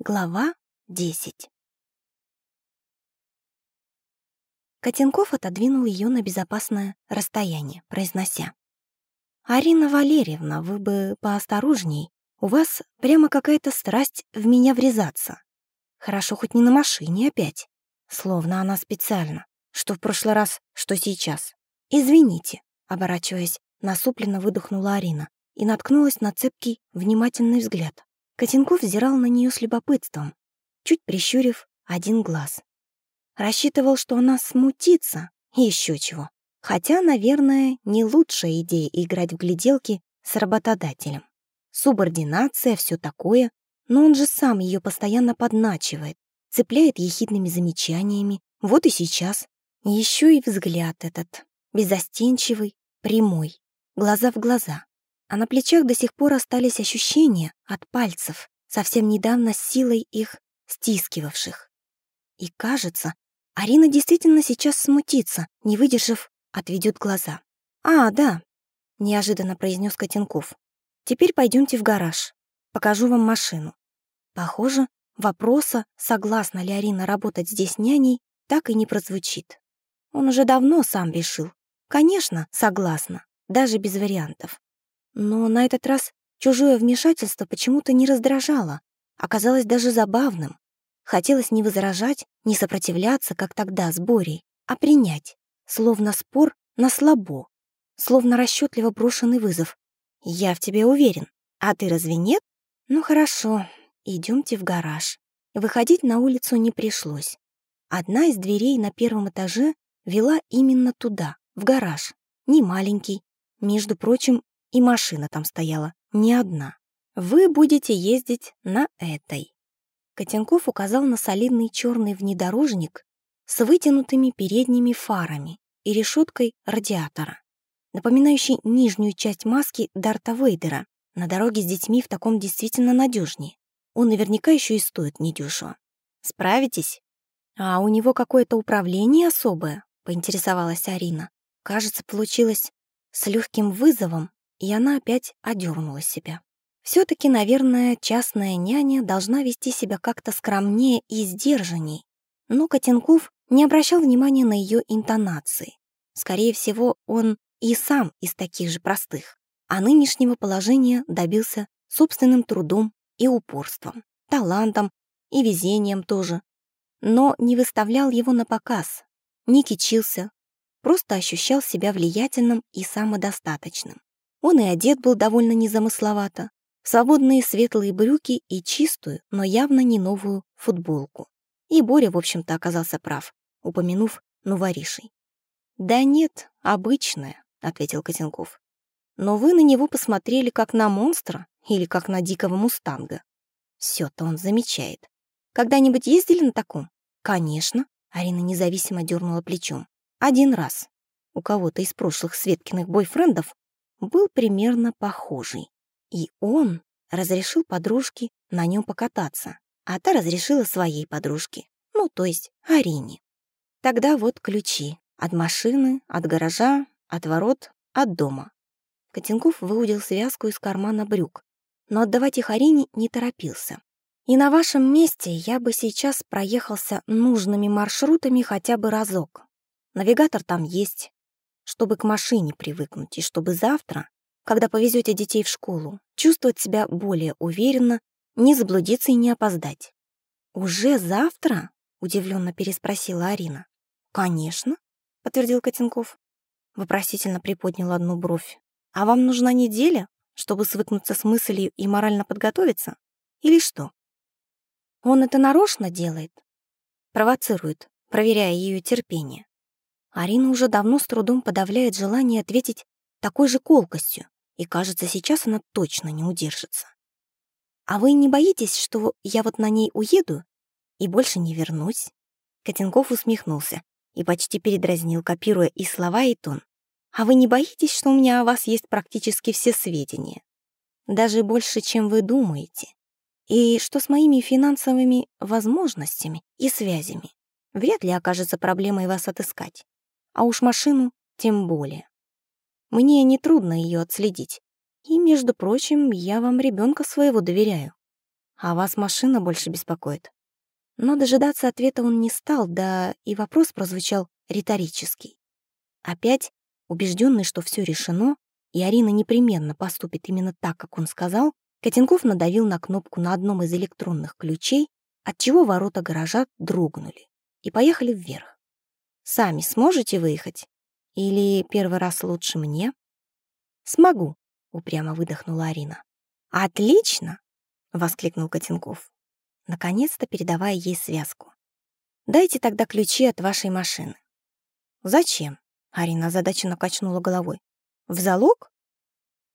Глава 10 Котенков отодвинул ее на безопасное расстояние, произнося. «Арина Валерьевна, вы бы поосторожней. У вас прямо какая-то страсть в меня врезаться. Хорошо, хоть не на машине опять. Словно она специально. Что в прошлый раз, что сейчас. Извините», оборачиваясь, насупленно выдохнула Арина и наткнулась на цепкий, внимательный взгляд. Котенков взирал на нее с любопытством, чуть прищурив один глаз. Рассчитывал, что она смутится, и еще чего. Хотя, наверное, не лучшая идея играть в гляделки с работодателем. Субординация, все такое, но он же сам ее постоянно подначивает, цепляет ехидными замечаниями. Вот и сейчас. Еще и взгляд этот, безостенчивый, прямой, глаза в глаза а на плечах до сих пор остались ощущения от пальцев, совсем недавно с силой их стискивавших. И кажется, Арина действительно сейчас смутится, не выдержав, отведет глаза. «А, да», — неожиданно произнес Котенков. «Теперь пойдемте в гараж. Покажу вам машину». Похоже, вопроса, согласна ли Арина работать здесь няней, так и не прозвучит. Он уже давно сам решил. Конечно, согласна, даже без вариантов. Но на этот раз чужое вмешательство почему-то не раздражало, оказалось даже забавным. Хотелось не возражать, не сопротивляться, как тогда с Борей, а принять, словно спор на слабо, словно расчетливо брошенный вызов. «Я в тебе уверен, а ты разве нет?» «Ну хорошо, идемте в гараж». Выходить на улицу не пришлось. Одна из дверей на первом этаже вела именно туда, в гараж. Не маленький, между прочим, и машина там стояла, не одна. Вы будете ездить на этой. Котенков указал на солидный черный внедорожник с вытянутыми передними фарами и решеткой радиатора, напоминающий нижнюю часть маски Дарта Вейдера. На дороге с детьми в таком действительно надежнее. Он наверняка еще и стоит недешево. Справитесь? А у него какое-то управление особое, поинтересовалась Арина. Кажется, получилось с легким вызовом и она опять одернула себя. Все-таки, наверное, частная няня должна вести себя как-то скромнее и сдержанней. Но Котенков не обращал внимания на ее интонации. Скорее всего, он и сам из таких же простых, а нынешнего положения добился собственным трудом и упорством, талантом и везением тоже. Но не выставлял его на показ, не кичился, просто ощущал себя влиятельным и самодостаточным. Он и одет был довольно незамысловато. Свободные светлые брюки и чистую, но явно не новую футболку. И Боря, в общем-то, оказался прав, упомянув новоришей. «Да нет, обычная», — ответил Котенков. «Но вы на него посмотрели как на монстра или как на дикого мустанга. Все-то он замечает. Когда-нибудь ездили на таком?» «Конечно», — Арина независимо дернула плечом. «Один раз. У кого-то из прошлых Светкиных бойфрендов был примерно похожий. И он разрешил подружке на нем покататься, а та разрешила своей подружке, ну, то есть Арине. Тогда вот ключи от машины, от гаража, от ворот, от дома. Котенков выудил связку из кармана брюк, но отдавать их Арине не торопился. И на вашем месте я бы сейчас проехался нужными маршрутами хотя бы разок. Навигатор там есть, чтобы к машине привыкнуть, и чтобы завтра, когда повезете детей в школу, чувствовать себя более уверенно, не заблудиться и не опоздать. «Уже завтра?» — удивленно переспросила Арина. «Конечно», — подтвердил Котенков. Вопросительно приподнял одну бровь. «А вам нужна неделя, чтобы свыкнуться с мыслью и морально подготовиться? Или что?» Он это нарочно делает? Провоцирует, проверяя ее терпение. Арина уже давно с трудом подавляет желание ответить такой же колкостью, и, кажется, сейчас она точно не удержится. «А вы не боитесь, что я вот на ней уеду и больше не вернусь?» Котенков усмехнулся и почти передразнил, копируя и слова, и тон. «А вы не боитесь, что у меня о вас есть практически все сведения? Даже больше, чем вы думаете. И что с моими финансовыми возможностями и связями вряд ли окажется проблемой вас отыскать а уж машину тем более. Мне нетрудно ее отследить. И, между прочим, я вам ребенка своего доверяю. А вас машина больше беспокоит?» Но дожидаться ответа он не стал, да и вопрос прозвучал риторический. Опять, убежденный, что все решено, и Арина непременно поступит именно так, как он сказал, Котенков надавил на кнопку на одном из электронных ключей, отчего ворота гаража дрогнули и поехали вверх. «Сами сможете выехать? Или первый раз лучше мне?» «Смогу», — упрямо выдохнула Арина. «Отлично!» — воскликнул Котенков, наконец-то передавая ей связку. «Дайте тогда ключи от вашей машины». «Зачем?» — Арина озадаченно качнула головой. «В залог?»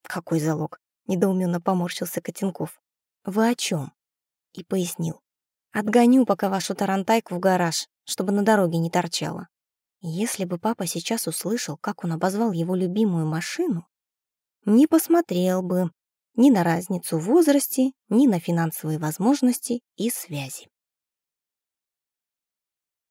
«Какой залог?» — недоуменно поморщился Котенков. «Вы о чем? И пояснил. «Отгоню пока вашу тарантайку в гараж, чтобы на дороге не торчала». Если бы папа сейчас услышал, как он обозвал его любимую машину, не посмотрел бы ни на разницу в возрасте, ни на финансовые возможности и связи.